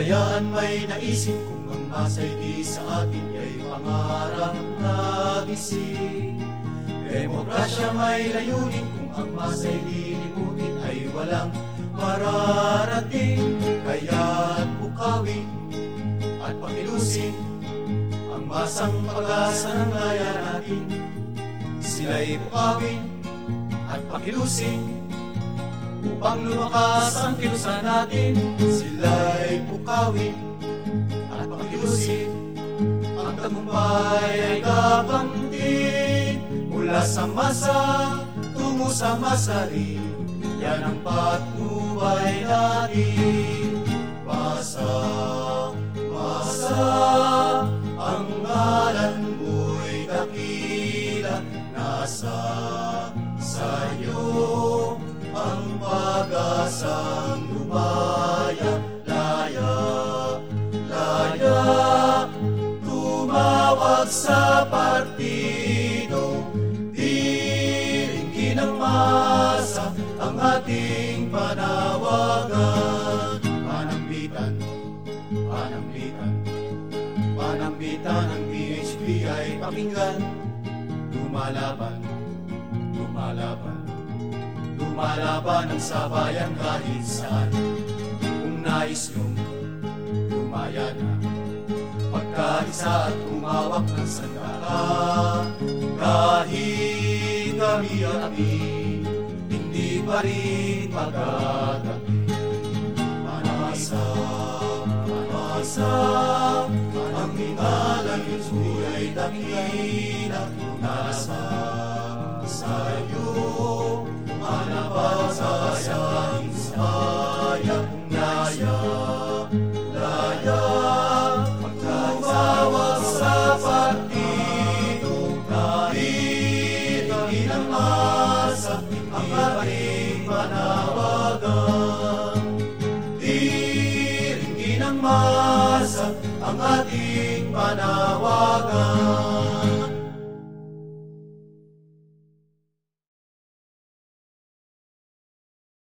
Kalayaan may naisip kung ang masay di sa atin ay pangarap na gising. Demokrasya may layunin kung ang masay lilimutin ay walang mararating. Kaya't bukawin at pakilusin ang masang pag-asa ng laya natin. Sila'y bukawin at pakilusin upang lumakas ang kilusan natin. Sila'y bukawin at pakilusin. Ang tagumpay ay gagamtin mula sa masa tungo sa masari. Yan ang patnubay natin. Masa, masa, ang ngalan mo'y dakila. Nasa sa'yo sa partido, diringin ang masa, ang ating panawagan. Panambitan, panambitan, panambitan ng PHP ay pakinggan, lumalaban, lumalaban. Lumalaban ang sabayan kahit saan Kung nais nyong Pagkaisa at tumawak ng sandata Kahit kami-ami Hindi pa rin magagabi Manasa, manasa Ang mingalan ay dakila Nasa sa'yo Ilang masa Ang ating panawagan. Diringin ang masa Ang ating panawagan